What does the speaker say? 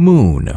moon.